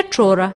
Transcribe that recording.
Petchora